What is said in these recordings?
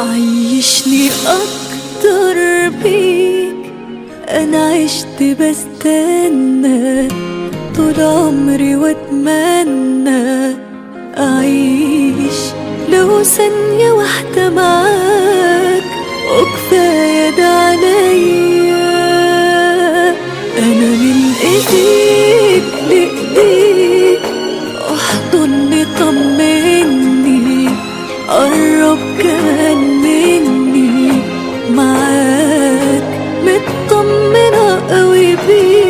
عيشني أكتر بيك. أنا عشت بستنى طول عمري وأتمنى أعيش لو ثانية واحدة معاك. we be?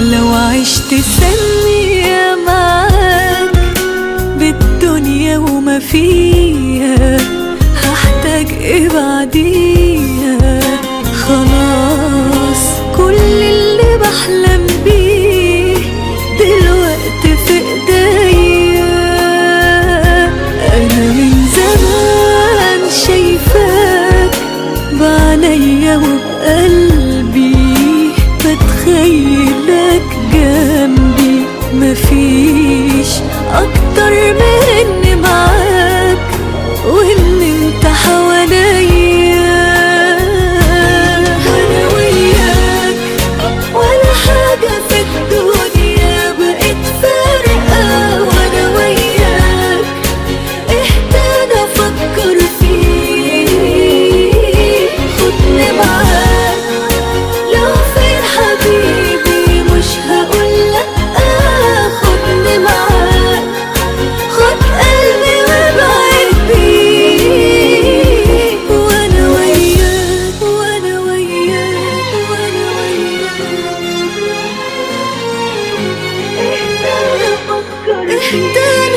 لو عشت سنية معاك بالدنيا وما فيها هحتاج إيه بعديها؟ خلاص كل اللي بحلم بيه دلوقتي في إيديا. أنا من زمان شايفاك بعينيا وبقلبي اتخيلك جنبي مفيش 的。